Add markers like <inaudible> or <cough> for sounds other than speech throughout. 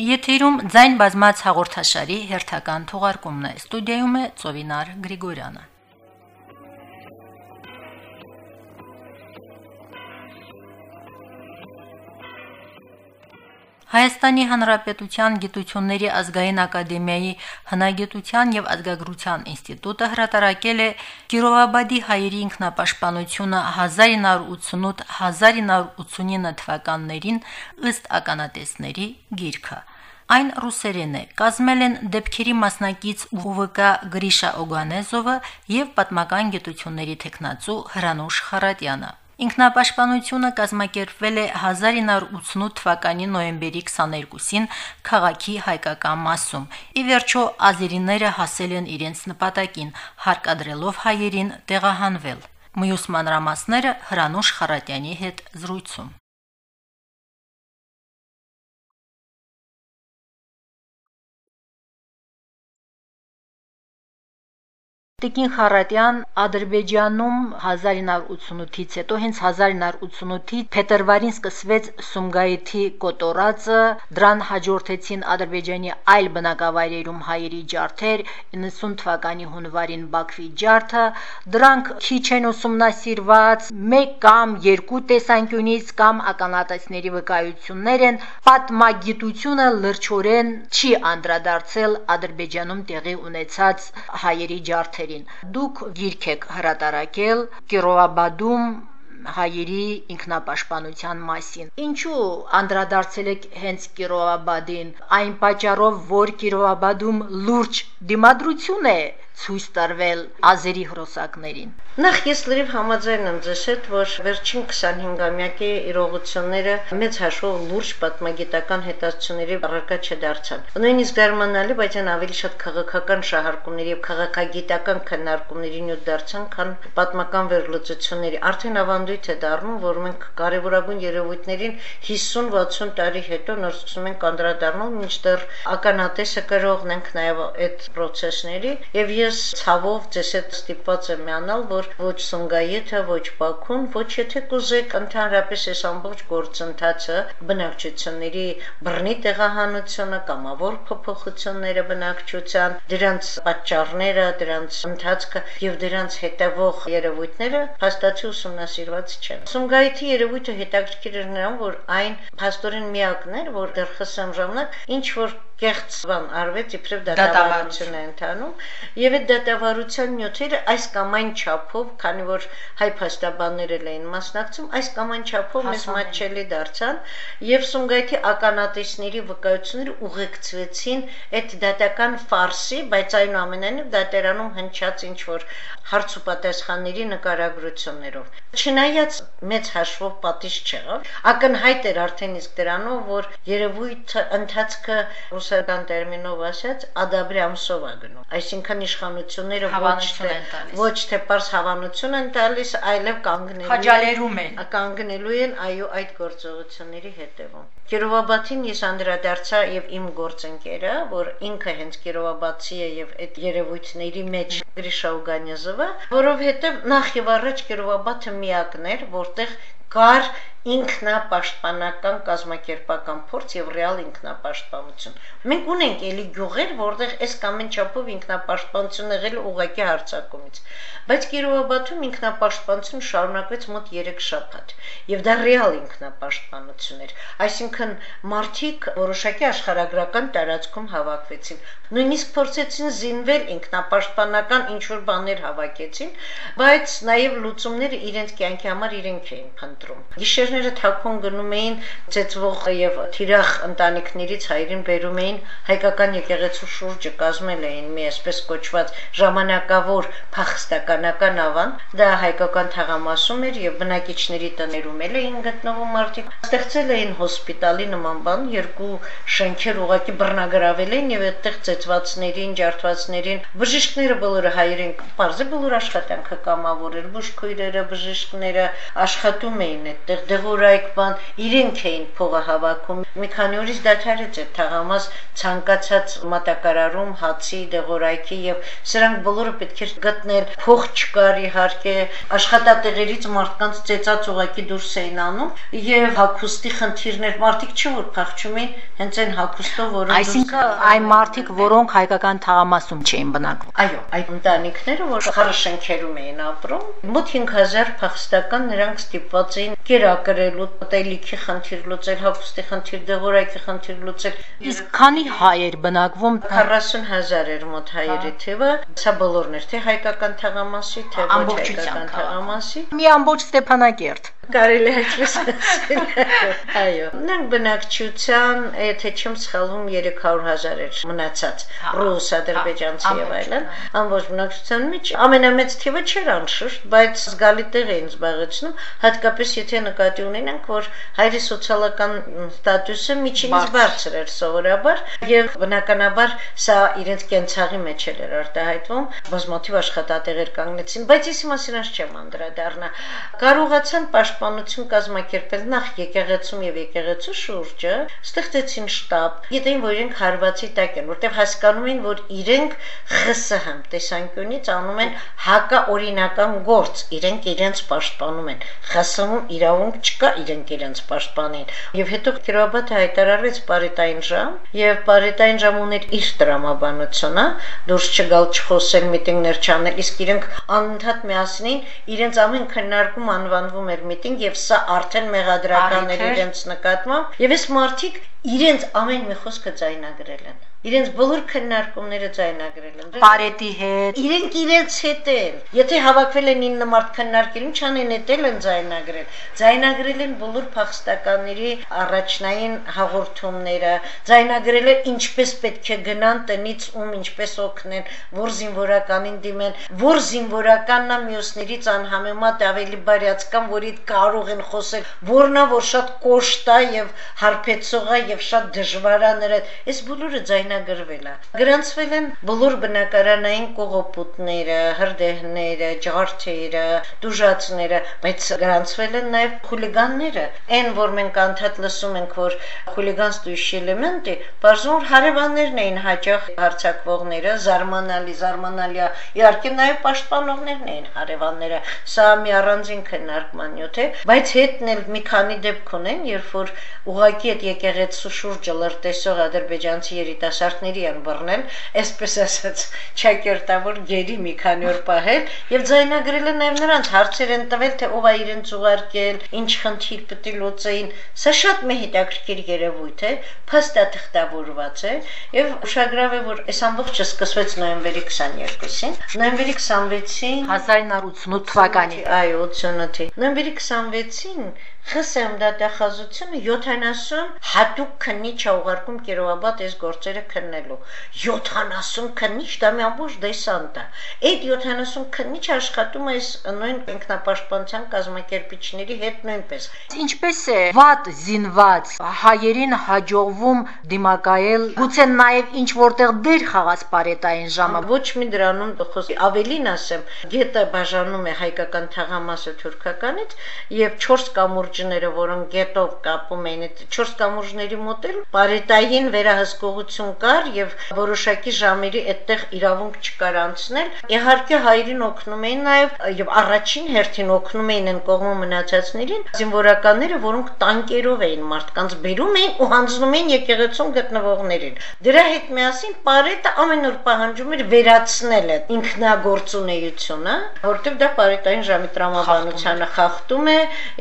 Եթերում ձայն բազմաց հաղորդաշարի հերթական թողարկումն է։ Ստուդիայում է Ծովինար Գրիգորյանը։ Հայաստանի Հանրապետության Գիտությունների ազգային ակադեմիայի Հնագիտության եւ ազգագրության ինստիտուտը հրատարակել է Կիրովաբադի հայերի ինքնապաշտպանությունը 1988-1989 թվականներին ըստ ականատեսների գիրքը։ Այն ռուսերեն է։ Կազմել են դեպքերի մասնակից ՈՎԿ Գրիշա Օգանեզովը եւ պատմական գիտությունների տեխնացու Հրանուշ Խարատյանը։ Ինքնապաշտպանությունը կազմակերպվել է 1988 թվականի նոյեմբերի 22-ին քաղաքի հայկական մասում։ Ի վերջո ազերիները հասել են իրենց նպատակին, հարկադրելով հայերին տեղահանվել։ Մյուս մանրամասները Հրանուշ Խարատյանի հետ զրույցում։ Տիկին Խարատյան Ադրբեջանում 1988-ից հետո հենց 1988-ի փետրվարին սկսվեց Սումգայիթի կոտորածը, դրան հաջորդեցին Ադրբեջանի այլ բնակավայրերում հայերի ջարդեր, 90 թվականի հունվարին Բաքվի ջարդը, դրանք քիչ են ուսումնասիրված, մեկ կամ երկու տեսանկյունից կամ ականատեսների վկայություններ են, պատմագիտությունը լրջորեն չի անդրադարձել Ադրբեջանում տեղի ունեցած հայերի ջարդեր հայերին։ Դուք գիրք եք հրատարակել Կիրովաբադում հայերի ինքնապաշտպանության մասին։ Ինչու անդրադարձել եք հենց Կիրովաբադին։ Այն պատճառով, որ Կիրովաբադում լուրջ դիմադրություն է ցույց տրվել ազերի հրոսակներին։ Նախ ես լրիվ համաձայն եմ ձեզ հետ, որ վերջին 25-ամյակի իրողությունները մեծ հաշվով լուրջ պատմագիտական հետազոտությունների առարկա չդարձան։ Նույնիսկ դերմանալի, բայց այն ավելի շատ քաղաքական շահարկումների եւ քաղաքագիտական քննարկումների նյութ դարձան, քան պատմական վերլուծությունների։ Արդեն ավանդույթ է դառնում, որ մենք կարևորագույն երևույթներին 50-60 տարի հետո նոր սկսում ենք անդրադառնալ, մինչդեռ ականատեսը կրողն ենք նաեւ այդ process-ների եւ ես ցավով ձեզ հետ ստիպված եմ միանալ, որ ոչ Սունգայիթը, ոչ Բաքուն, ոչ եթե կուզեք ընդհանրապես այս ամբողջ գործընթացը բնակչությունների բռնի տեղահանությունը, կամավոր փոփոխությունները բնակչության, դրանց պատճառները, դրանց ընթացքը եւ դրանց հետևող երևույթները հաստատի ուսումնասիրված չեն։ Սունգայիթի երևույթը հետաքրքիր էր նրան, որ այն փաստորեն միակն էր, որ դեռ խսեմ ժամանակ ինչ որ կեղծ բան արվեց իբրև դատավարություն է ընթանում եւ այդ դատավարության նյութերը այս կամ այն չափով քանի որ հայ փաստաբաններ էին մասնակցում այս կամ այն չափով մեզ մատչելի դարձան եւ Սունգայթի ականատեսների վկայությունները ուղեկցվեցին այդ դատական ֆարսի բայց այնուամենայնիվ դատարանում հնչած ինչ որ հարց ու պատասխանների նկարագրություններով չնայած մեծ հաշվով պատիժ չեղավ ակնհայտ էր արդեն իսկ դրանով որ երևույթը ընթացքը ռուս ռուսական տերմինով ասած ադաբրի ամսով է գնում այսինքն իշխանությունները ոչ թե ոչ թե པարս հավանություն են տալիս այլև կանգնելու խաչալերում են կանգնելու են այո այդ գործողությունների հետևում Կիրովաբադին ես անդրադարձա եւ իմ գործընկերը որ ինքը հենց Կիրովաբադցի է եւ այդ երևույթների մեջ Գրիշա Ուգանեզովը որովհետեւ նախ եւ առաջ Կիրովաբադը միակն էր որտեղ կար ինքնապաշտպանական կազմակերպական փորձ եւ ռեալ ինքնապաշտպանություն։ Մենք ունենք էլի գյուղեր, որտեղ այս կամ այն չափով ինքնապաշտպանություն եղել ուղակի հարցակումից, բայց Կիրովաբադում ինքնապաշտպանություն շարունակվեց մոտ 3 շաբաթ, եւ դա ռեալ ինքնապաշտպանություն էր։ Այսինքն մարդիկ որոշակի աշխարհագրական տարածքում հավաքվեցին, նույնիսկ փորձեցին զինվել ինքնապաշտպանական ինչ որ բաներ հավաքեցին, բայց նաեւ լուծումները իրենց կյանքի համար իրենք էին փնտրում։ Գիշեր ընկերները թաքուն գնում էին ծեծվող եւ թիրախ ընտանիքներից հայրին բերում էին հայկական եկեղեցու շուրջը կազմել էին մի այսպես կոչված ժամանակավոր փախստականական ավան դա հայկական թաղամասում էր եւ բնակիչների տներում էլ էին գտնվում մարդիկ ստեղծել էին հոսպիտալի նման բան երկու շենքեր ուղակի բռնագրավել են եւ այդտեղ ծեծվածներին ջարդվածներին բժիշկները բոլորը հայերեն բարձր բոլոր աշխատանքը կամավորել բուժքույրերը բժիշկները աշխատում էին այդտեղ դեղորայք բան, իրենք էին փողը հավաքում։ Մի քանի օրից դադարեց այդ թաղամաս ցանկացած մատակարարում հացի, դեղորայքի եւ սրանք բոլորը պետք էր գտնել։ Փող չկար իհարկե, աշխատատեղերից մարդկանց ծեծած ուղակի դուրս էին անում եւ հակոստի խնդիրներ մարդիկ չէ որ փախչում էին հենց այն հակոստով, որոնք Այսինքն այն մարդիկ, որոնք հայկական թաղամասում չէին բնակվում։ Այո, այդ ընտանիքները, որ խառը շենքերում էին ապրում, մոտ 5000 փախստական նրանք ստիպված էին կերակրելու, տելիքի խնդիր լուծել, հագուստի խնդիր, դեղորայքի խնդիր լուծել։ Իսկ քանի հայեր բնակվում 40000 էր մոտ հայերի թիվը, սա բոլորն էր, թե հայկական թաղամասի, թե ոչ հայկական թաղամասի։ Մի ամբողջ Ստեփանակերտ։ Կարելի է այդպես ասել։ <laughs> Այո, նրանք բնակչության, եթե չեմ սխալվում, 300.000 էր մնացած ռուս, ադրբեջանցի եւ այլն, ամբողջ բնակչության մեջ ամենամեծ թիվը չէր անշուշտ, բայց զգալի տեղ էին զբաղեցնում, հատկապես եթե նկատի ունենանք, որ հայրի սոցիալական ստատուսը միջինից բարձր էր սովորաբար եւ բնականաբար սա իրենց կենցաղի մեջ էր արտահայտվում, բազմաթիվ աշխատատեղեր կանգնեցին, բայց ես իմասին չեմ անդրադառնա։ Կարողացան պաշտ պաշտպանություն կազմակերպել նախ եկեղեցում եւ եկեղեցու շուրջը, ստեղծեցին շտաբ, գիտեին, որ իրենք հարվածի տակ են, որտեղ հասկանում են, որ իրենք ԽՍՀ տեսանկյունից անում են հակաօրինական գործ, իրենք իրենց պաշտպանում են։ ԽՍՀ-ում իրավունք չկա իրենք իրենց պաշտպանին։ Եվ հետո Կիրովաբադը հայտարարվեց պարետային ժամ, եւ պարետային ժամ ուներ իր տրամաբանությունը, դուրս չգալ չխոսել, միտինգներ չանել, իսկ իրենք անընդհատ միասին իրենց ամեն քննարկում անվանվում էր միտինգ միտինգ եւ սա արդեն մեղադրական էր իրենց նկատմամբ եւ այս մարդիկ իրենց ամեն մի խոսքը ձայնագրել են իրենց բոլոր քննարկումները ձայնագրել են։ Պարետի հետ։ Իրենք իրենց հետ են։ Եթե հավաքվել են 9 մարդ քննարկել, ինչ անեն, էտել են ձայնագրել։ Ձայնագրել են բոլոր փախստականների առաջնային հաղորդումները, ձայնագրել են ինչպես պետք է գնան տնից ում ինչպես օգնեն, որ զինվորականին դիմեն, որ զինվորականն է մյուսներից անհամեմատ ավելի բարյացկան, որից կարող են խոսել, որնա որ շատ կոշտ է եւ հարբեցող է եւ շատ դժվար է նրա։ Այս բոլորը ձայն ձայնագրվել է։ Գրանցվել են բոլոր բնակարանային կողոպուտները, հրդեհները, ջարդերը, դուժացները, բայց գրանցվել են նաև խուլիգանները։ Այն, որ մենք անդադ լսում ենք, որ խուլիգանս դույշ էլեմենտի, բարձր հարևաններն էին հաճախ հարցակվողները, զարմանալի, զարմանալի, իհարկե նաև պաշտպանողներն էին հարևանները։ Սա մի առանձին քննարկման նյութ է, բայց հետն էլ մի քանի դեպք ունեն, երբ որ ուղակի այդ եկեղեցու շուրջը լրտեսող ադրբեջանցի երիտասարդ երիտասարդների են բռնել, այսպես ասած, ճակերտավոր գերի մի քանի օր պահել եւ ձայնագրել են նաեւ նրանց հարցեր են տվել, թե ով է իրենց ուղարկել, ինչ խնդիր պետք է լուծեին։ Սա շատ մի հետաքրքիր երևույթ է, փաստաթղթավորված է եւ ուշագրավ է, որ այս ամբողջը սկսվեց նոյեմբերի 22-ին, նոյեմբերի 26-ին 1988 թվականին։ Այո, 88-ի։ Նոյեմբերի 26-ին ԽՍՀՄ դատախազությունը 70 հատուկ քննիչ է ուղարկում Կիրովաբադ այս գործերը քննելու 70 քննիչ դա մի ամբողջ դեսանտ է այդ 70 քննիչ աշխատում է այս նույն ինքնապաշտպանության կազմակերպիչների հետ նույնպես ինչպես է վատ զինված հայերին հաջողվում դիմակայել գուցե նաև ինչ որտեղ դեր խաղաց պարետային ժամը ոչ մի դրանում խոսք ավելին ասեմ գետը բաժանում է հայկական թաղամասը թուրքականից եւ 4 կամուրջ կամուրջները, որոնք գետով կապում էին, այդ 4 կամուրջների մոտ էլ բարետային վերահսկողություն կար եւ որոշակի ժամերի այդտեղ իրավունք չկար անցնել։ Իհարկե հայրին օգնում էին նաեւ եւ առաջին հերթին օգնում էին այն կողմը մնացածներին զինվորականները, որոնք տանկերով էին մարդկանց բերում էին ու հանձնում էին եկեղեցում գտնվողներին։ Դրա հետ միասին Պարետը ամեն օր պահանջում էր վերացնել այդ ինքնագործունեությունը, որտեղ դա Պարետային ժամի տրամաբանությանը խախտում է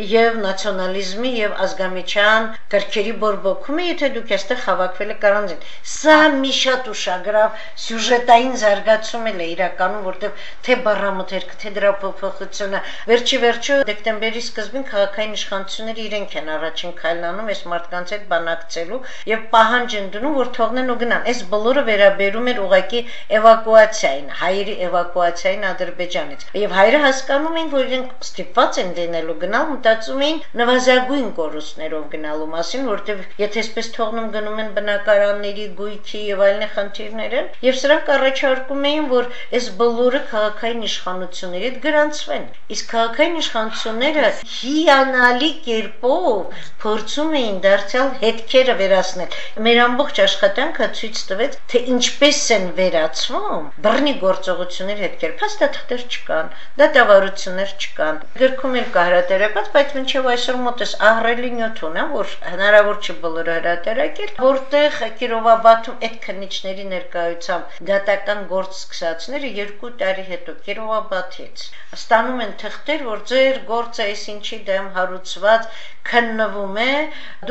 եւ նացիոնալ նացիոնալիզմի եւ ազգամիչյան կրքերի բորբոքումը, եթե դուք այստեղ հավաքվել եք առանձին։ Սա մի շատ ուշագրավ սյուժետային զարգացում է իրականում, որտեղ թե բառամթերքը, թե դրա փոփոխությունը, վերջի վերջո դեկտեմբերի սկզբին քաղաքային իշխանությունները իրենք են առաջին քայլն անում այս մարդկանց հետ բանակցելու եւ պահանջ են դնում, որ թողնեն ու գնան։ Այս բոլորը վերաբերում էր ուղակի էվակուացիային, հայերի էվակուացիային Ադրբեջանից։ Եվ հայրը հասկանում էին, որ իրենք ստիպված են դենելու գնալ, մտածում էին նվազագույն կորուստներով գնալու մասին, որտեղ եթե այսպես թողնում գնում են բնակարանների գույքի եւ այլն խնդիրները, եւ սրանք առաջարկում էին, որ այս բոլորը քաղաքային իշխանությունների հետ գրանցվեն։ Իսկ քաղաքային իշխանությունները հիանալի կերպով փորձում էին դարձյալ հետքերը վերացնել։ Մեր ամբողջ աշխատանքը ցույց տվեց, թե ինչպես են վերացվում բռնի գործողությունների հետքեր։ Փաստաթղթեր չկան, դատավարություններ չկան։ Գրքում էլ կա հրատարակած, բայց մինչև այսօր մոտս ահռելի նյութ ունեմ, որ հնարավոր չի բոլորը հրատարակել, որտեղ Կիրովաբաթում այդ քննիչների ներկայությամբ դատական գործ սկսածները երկու տարի հետո Կիրովաբաթից ստանում են թղթեր, որ ձեր գործը այսինչի դեմ հարուցված քննվում է,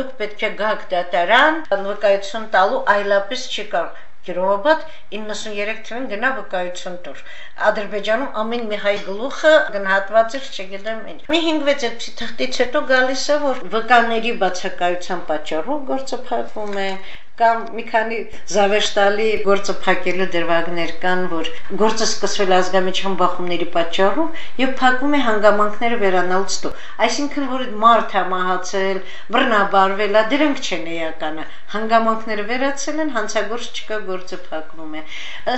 դուք պետք է գաք դատարան, վկայություն տալու այլապես չի կարող Կիրովաբադ 93 թվին գնա վկայություն տուր։ Ադրբեջանում ամեն մի հայ գլուխը գնահատված էր, չգիտեմ ինչ։ Մի 5-6 այդպիսի թղթից հետո գալիս է, որ վկաների բացակայության պատճառով գործը փակվում է, կամ մի քանի զավեշտալի գործը փակելու դրվագներ կան, որ գործը սկսվել ազգամիջյան բախումների պատճառով եւ փակում է հանգամանքները վերանալուց հետո։ Այսինքն որ մարդ է մահացել, բռնաբարվել դրանք չեն էականը։ Հանգամանքները վերացել են, հանցագործ չկա, գործը փակվում է։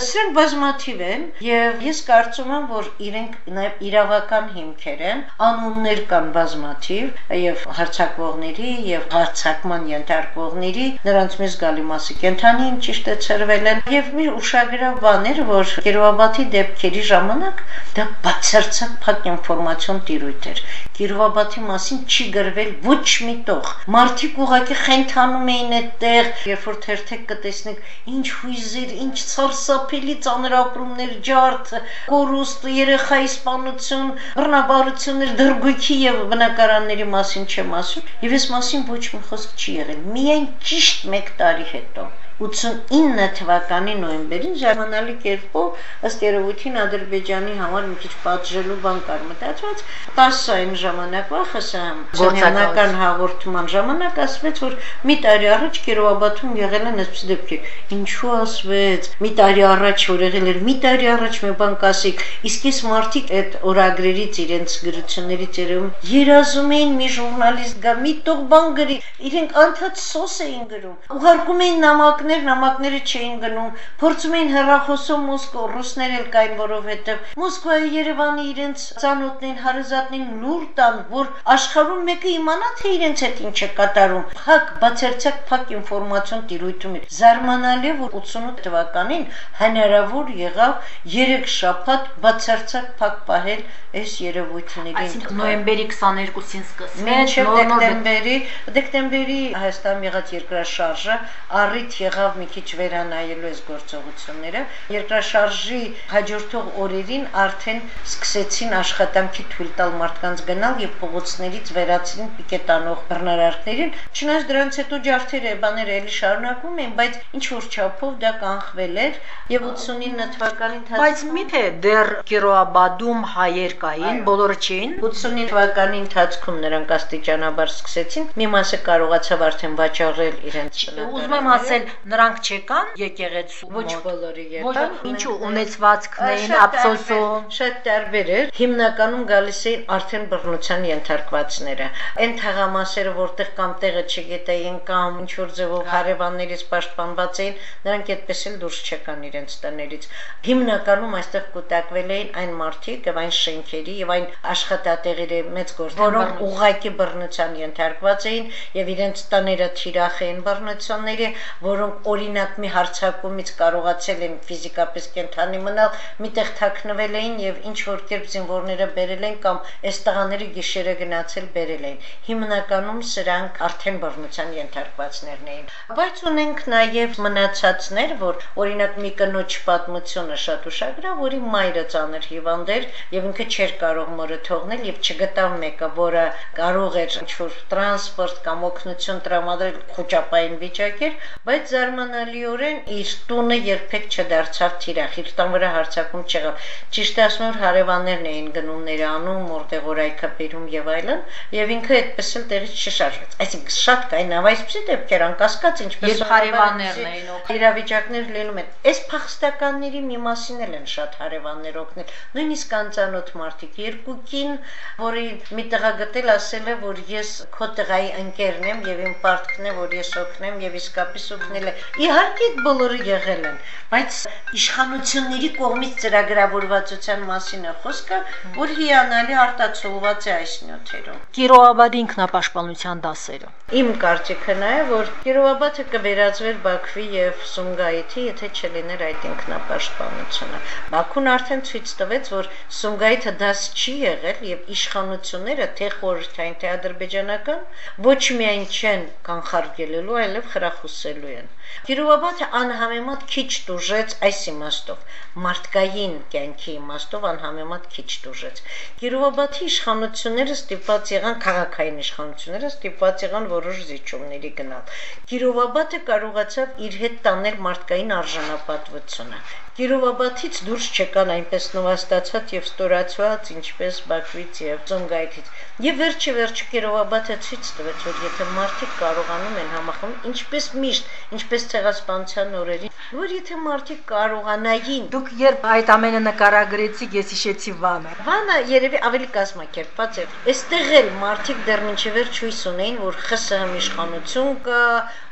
Սրանք բազմաթիվ են եւ ես կարծում եմ, որ իրենք նաեւ իրավական հիմքեր են, անուններ կան բազմաթիվ եւ հարցակվողների եւ հարցակման ենթարկվողների, նրանց մեզ զգալի մասի կենթանին ճիշտ է ծրվել են եւ մի ուշագրավ բաներ, որ Կիրովաբադի դեպքերի ժամանակ դա բացարձակ փակ ինֆորմացիոն տիրույթ էր։ Կիրովաբադի մասին չի գրվել ոչ մի տող։ Մարդիկ ուղակի խենթանում էին այդտեղ, երբ որ թերթեք կտեսնեք ինչ հույզեր, ինչ ցարսափելի ծանրապրումներ, ջարդ, կորուստ, երեխայի սպանություն, բռնաբարություններ, դրգույքի եւ բնակարանների մասին չեմ ասում։ Եվ այս մասին ոչ մի խոսք չի եղել։ Միայն ճիշտ 1 տարի տարի հետո 89 թվականի նոյեմբերին ժամանալի կերպով ըստ երևույթին Ադրբեջանի համար մի քիչ պատժելու բան կար մտածված 10 այն ժամանակվա ԽՍՀՄ հաղորդման ժամանակ ասվեց որ մի տարի առաջ Կիրովաբաթում եղել են այսպես դեպքեր ինչու ասվեց մի տարի առաջ որ եղել էր մի տարի առաջ մի բան կասիկ իսկ ես մարդիկ այդ օրագրերից իրենց գրություններից երևում երազում էին մի ժուրնալիստ գա մի տող բան գրի իրենք անդադ սոս էին գրում ուղարկում էին նամակներ նամակներ, նամակները չէին գնում, փորձում էին հեռախոսով Մոսկո, ռուսներ էլ կային, որովհետև Մոսկվայի Երևանի իրենց ցանոթներին, հարազատներին լուր տան, որ աշխարհում մեկը իմանա, թե իրենց հետ ինչ է կատարում։ Փակ, բացարձակ փակ ինֆորմացիոն տիրույթում էր։ Զարմանալի որ 88 թվականին հնարավոր եղավ 3 շաբաթ բացարձակ փակ պահել այս երևույթների Այսինքն նոյեմբերի 22-ին սկսվեց, նոր դեկտեմբերի, դեկտեմբերի Հայաստան եղած երկրաշարժը առիթ եղավ եղավ մի քիչ վերանայելու այս գործողությունները։ Երկրաշարժի հաջորդող օրերին արդեն սկսեցին աշխատանքի թույլ տալ մարդկանց գնալ եւ փողոցներից վերացին պիկետանող բռնարարքներին։ Չնայած դրանց հետո ջարդերը, բաները էլի շարունակվում էին, բայց ինչ որ չափով դա կանխվել էր եւ 89 թվականին Բայց միթե դեռ Կիրոաբադում հայեր կային, բոլորը չէին։ 89 թվականի ընթացքում նրանք աստիճանաբար սկսեցին, մի մասը կարողացավ արդեն վաճառել իրենց Ուզում եմ ասել, նրանք չեկան եկեղեցու ոչ բոլորը եկան ինչու ունեցվածքն էին ափսոսում շատ տարբեր էր հիմնականում գալիս էին արդեն բռնության ենթարկվածները այն թաղամասերը որտեղ կամ տեղը չգիտեին կամ ինչ որ ձևով հարևաններից պաշտպանված էին նրանք այդպես էլ դուրս չեկան իրենց տներից հիմնականում այստեղ կուտակվել էին այն մարդիկ եւ այն շենքերի եւ այն աշխատատեղերի մեծ գործեր որոնք ուղակի բռնության ենթարկված էին եւ իրենց տները թիրախ էին բռնությունների որոնք օրինակ մի հարցակումից կարողացել են ֆիզիկապես կենթանի մնալ, միտեղ թաքնվել էին եւ ինչ որ կերպ զինվորները բերել են կամ այս տղաները գիշերը գնացել բերել են։ Հիմնականում սրանք արդեն բռնության ենթարկվածներն էին։ Բայց ունենք նաեւ մնացածներ, որ օրինակ մի կնոջ պատմությունը շատ ուշագրավ, որի մայրը ծանր հիվանդ էր եւ ինքը չէր կարող մորը թողնել եւ չգտավ մեկը, որը կարող էր ինչ որ տրանսպորտ կամ օգնություն տրամադրել խոճապային վիճակեր, բայց զարմանալիորեն իր տունը երբեք չդարձավ թիրախ, իր տան վրա հարցակում չեղավ։ Ճիշտ ասում որ հարևաններն էին գնումները անում, որտեղ օրայքը բերում եւ այլն, եւ ինքը այդպես էլ տեղից չշարժվեց։ Այսինքն շատ կայնավ այսպեսի դեպքեր անկասկած ինչպես հարևաններն էին օգնել։ իրավիճակներ լինում են։ Այս փախստականների մի մասին էլ են շատ հարևաններ օգնել։ Նույնիսկ անծանոթ մարդիկ երկու կին, որի մի տղա գտել ասել է, որ ես քո տղայի ընկերն եմ եւ իմ պարտքն է, որ ես օգնեմ եւ իսկապես օգնել է։ Իհարկե բոլորը եղել են, բայց իշխանությունների կողմից ծրագրավորվածության մասին է խոսքը, որ հիանալի արտացոլված է այս նյութերում։ Կիրոաբադի ինքնապաշտպանության դասերը։ Իմ կարծիքը նա է, որ Կիրովաբադը կվերածվեր Բաքվի եւ Սումգայիթի, եթե չլիներ այդ ինքնապաշտպանությունը։ Բաքուն արդեն ցույց տվեց, որ Սումգայիթը դաս չի եղել եւ իշխանությունները թե խորհրդային, թե ադրբեջանական ոչ միայն չեն կանխարգելելու, այլև խրախուսելու են։ Կիրովաբադը անհամեմատ քիչ դուժեց այս իմաստով, մարդկային կյանքի իմաստով անհամեմատ քիչ դուժեց։ Կիրովաբադի իշխանությունները ստիպված եղան քաղաքային իշխանությունները ստիպված եղան որոշ զիջումների գնալ։ Կիրովաբադը կարողացավ իր հետ տանել մարդկային արժանապատվությունը։ Կիրովաբադից դուրս չեկան այնպես նվաստացած եւ ստորացված, ինչպես Բաքվից եւ Զոնգայթից։ Եվ վերջի վերջի Կիրովաբադը ցույց տվեց, որ եթե մարդիկ կարողանում են համախմբել, ինչպես միշտ, ինչպես ցեղասպանության օրերին, որ եթե մարդիկ կարողանային Դուք երբ այդ ամենը նկարագրեցիք, ես հիշեցի Վանը։ Վանը երևի ավելի կազմակերպված է։ Այստեղ էլ մարդիկ դեռ մինչև վերջ հույս ունեին, որ ԽՍՀՄ իշխանություն կա,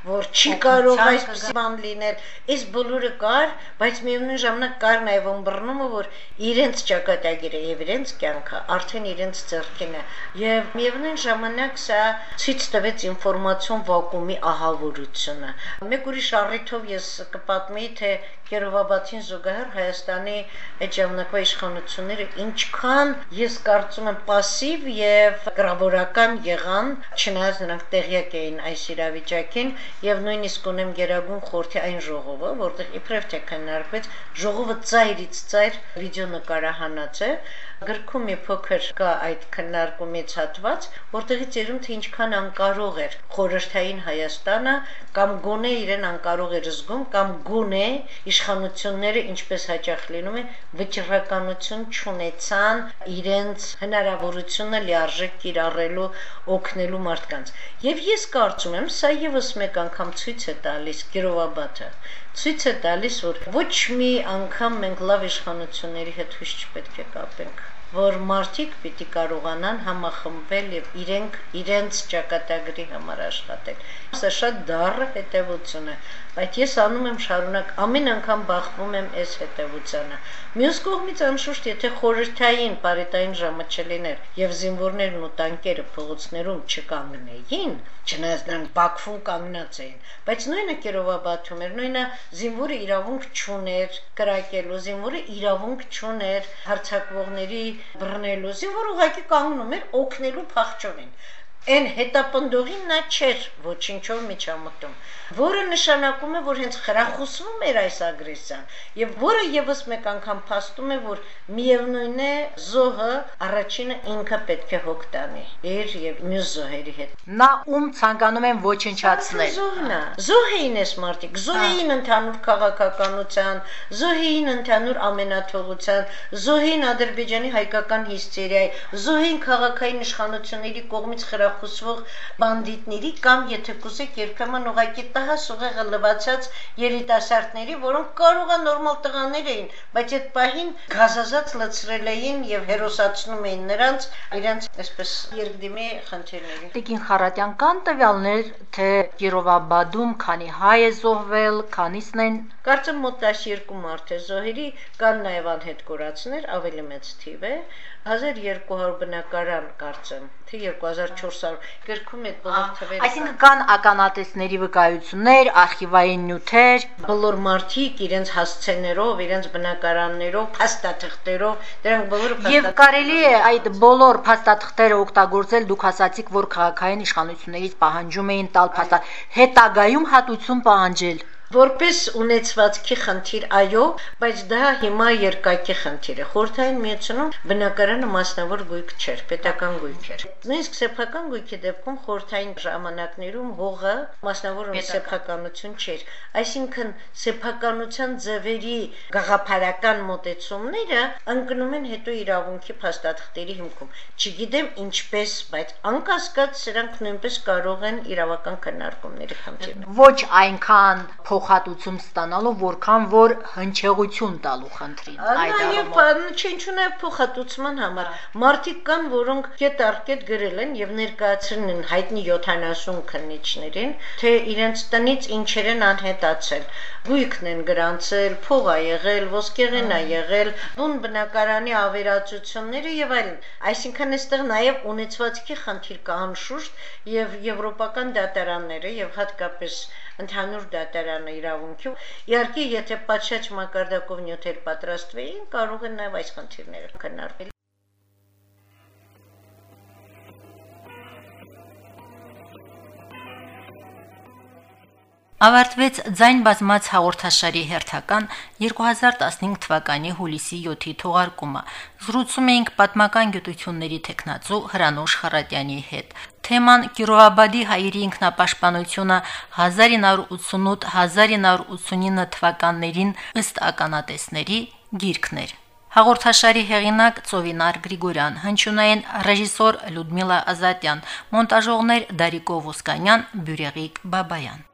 որ չի կարող այսպեսի բան լինել։ Այս բոլորը կար, բայց միևնույն ժամանակ կար նաև ըմբռնումը, որ իրենց ճակատագիրը եւ իրենց կյանքը արդեն իրենց ձեռքին է։ Եվ միևնույն ժամանակ սա ցույց տվեց ինֆորմացիոն վակուումի ահավորությունը։ Մեկ ուրիշ առիթով ես կպատմեի, թե Կերովաբադին զուգահեռ Հայաստանի այդ ժամանակվա իշխանությունները ինչքան ես կարծում եմ пассив եւ գրավորական եղան, չնայած նրանք տեղյակ էին այս իրավիճակին եւ նույնիսկ ունեմ Գերագույն խորհրդի այն ժողովը, որտեղ իբրև թե քննարկվեց, ժողովը ծայրից ծայր վիդեո նկարահանած է, գրքում մի փոքր կա այդ քննարկումից հատված, որտեղից երում թե ինչքան անկարող էր խորհրդային Հայաստանը կամ գոնե իրեն անկարող էր զգում կամ գոնե իշխանությունները ինչպես հաճախ լինում է վճռականություն չունեցան իրենց հնարավորությունը լիարժեք կիրառելու օգնելու մարդկանց։ Եվ ես կարծում եմ, սա եւս մեկ անգամ ցույց է տալիս Կիրովաբադը ցույց է տալիս, որ ոչ մի անգամ մենք լավ իշխանությունների հետ հույս չպետք է կապենք որ մարդիկ պիտի կարողանան համախմբվել եւ իրենք իրենց ճակատագրի համար աշխատել։ Սա շատ դառը հետևություն է, բայց ես անում եմ շարունակ ամեն անգամ բախվում եմ այս հետևությանը։ Մյուս կողմից անշուշտ, եթե խորհրդային բարետային ժամը չլիներ եւ զինվորներն ու տանկերը փողոցներում չկանգնեին, չնայած նրանք Բաքվում կանգնած էին, բայց նույնը Կիրովաբադում էր, նույնը զինվորը իրավունք չուներ կրակելու, զինվորը իրավունք չուներ հարցակվողների բռնելու, զինվորը ուղղակի կանգնում էր օգնելու փախչողին Այն հետապնդողին նա չէր ոչինչով միջամտում, որը նշանակում է, որ հենց խրախուսվում էր այս ագրեսիան, եւ որը եւս մեկ անգամ փաստում է, որ միևնույն է զոհը առաջինը ինքը պետք է հոգ տանի իր եւ մյուս զոհերի հետ։ Նա ում ցանկանում են ոչնչացնել։ Զոհն է, զոհեին էս մարդիկ, զոհեին ընդհանուր քաղաքականության, զոհեին ընդհանուր ամենաթողության, զոհեին Ադրբեջանի հայկական հիստերիայի, զոհեին քաղաքային իշխանությունների կողմից խրախ խրախուսվող բանդիտների կամ եթե կուզեք երբեմն ուղակի տահաս ուղեղը լվացած երիտասարդների, որոնք կարող է նորմալ տղաներ էին, բայց այդ պահին գազազած լցրել էին եւ հերոսացնում էին նրանց իրենց այսպես երկդիմի խնդիրների։ Տիկին Խարատյան կան տվյալներ, թե Կիրովաբադում քանի հայ է զոհվել, քանիսն են Կարծեմ մոտ 12 մարդ է զոհերի, կան նաև անհետ կորածներ, ավելի մեծ թիվ է, 1200 բնակարան կարծեմ, թե 2400 գրքում այդ բոլոր թվերը։ Այսինքն կան ականատեսների վկայություններ, արխիվային նյութեր, բոլոր մարդիկ իրենց հասցեներով, իրենց բնակարաններով, փաստաթղթերով, դրանք բոլորը Եվ կարելի է այդ բոլոր փաստաթղթերը օգտագործել, դուք ասացիք, որ քաղաքային իշխանություններից պահանջում էին տալ փաստաթ, հետագայում հատուցում պահանջել որպես ունեցվածքի խնդիր, այո, բայց դա հիմա երկակի խնդիր է։ Խորթային միությունում բնակարանը մասնավոր գույք չէր, պետական գույք էր։ Նույնիսկ սեփական գույքի դեպքում խորթային ժամանակներում հողը մասնավոր սեփականություն չէր։ Այսինքն սեփականության ձևերի գաղափարական մոտեցումները ընկնում են հետո իրավունքի փաստաթղթերի հիմքում։ Չգիտեմ ինչպես, բայց անկասկած սրանք նույնպես կարող են իրավական քննարկումների խնդիր։ Ոչ այնքան փոխհատուցում ստանալու, որքան որ հնչեղություն տալու խնդրին։ Այո, չնչուն է փոխհատուցման համար։ Մարդիկ կան, որոնք կետ արկետ գրել են եւ ներկայացրել են հայտնի 70 քննիչներին, թե իրենց տնից ինչեր են անհետացել։ Գույքն են գրանցել, փող է եղել, ոսկեղեն է եղել, բուն բնակարանի ավերածությունները եւ այլն։ Այսինքն այստեղ նաեւ ունեցվածքի խնդիր կա անշուշտ եւ եվրոպական դատարանները եւ հատկապես ընդհանուր դատարանը իրավունքի իհարկե եթե պատշաճ մակարդակով նյութեր պատրաստվեին կարող են նաև այս խնդիրները քննարկվել Ավարտվեց ձայն բազմած հաղորդաշարի հերթական 2015 թվականի հուլիսի 7-ի թողարկումը։ Զրուցում էինք պատմական գիտությունների տեխնացու Հրանուշ Խարատյանի հետ։ Թեման Կիրովաբադի հայերի ինքնապաշտպանությունը 1988-1989 թվականներին ըստ ականատեսների գիրքներ։ Հաղորդաշարի հեղինակ Ծովինար Գրիգորյան, հնչյունային ռեժիսոր Լյուդմիլա Ազատյան, մոնտաժողներ Դարիկո Ոսկանյան, Բյուրեգիկ Բաբայան։